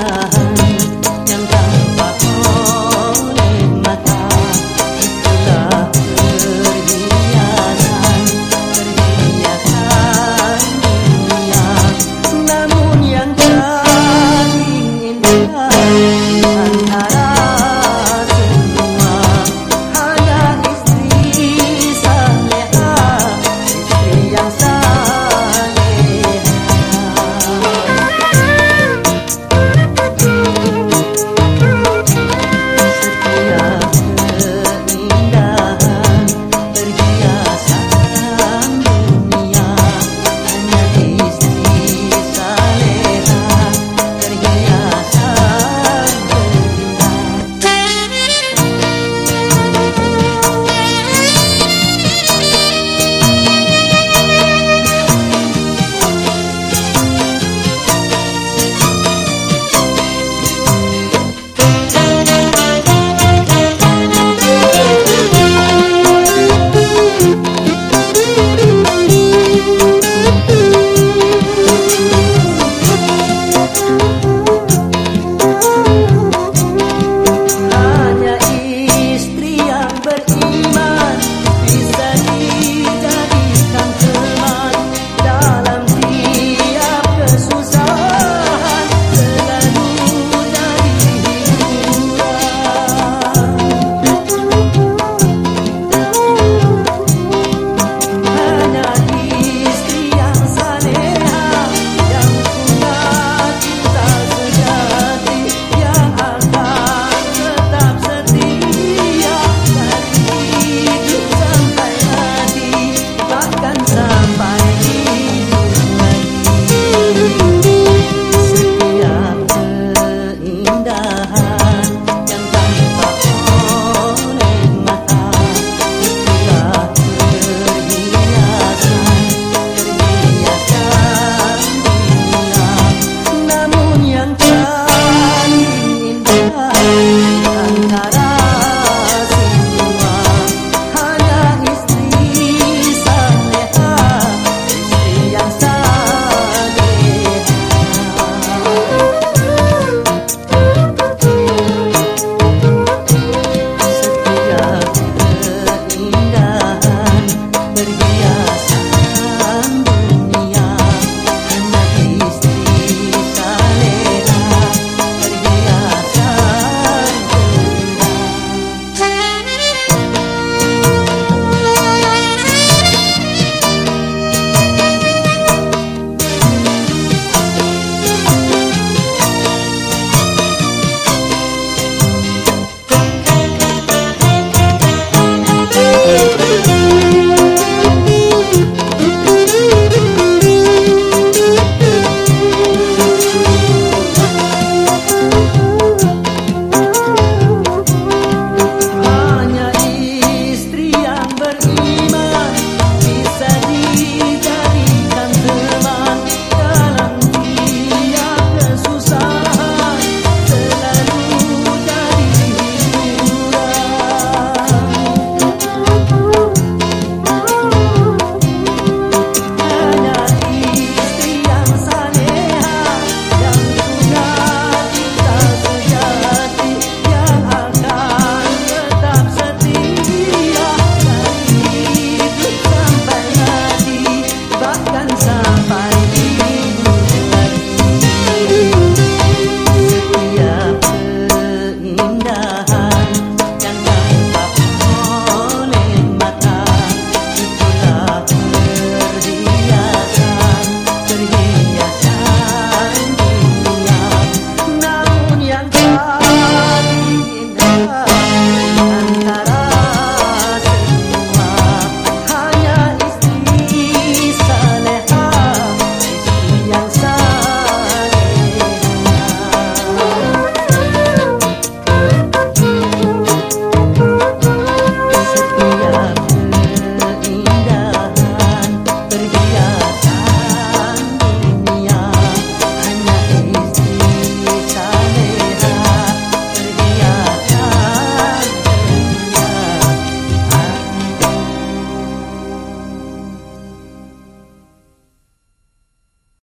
ha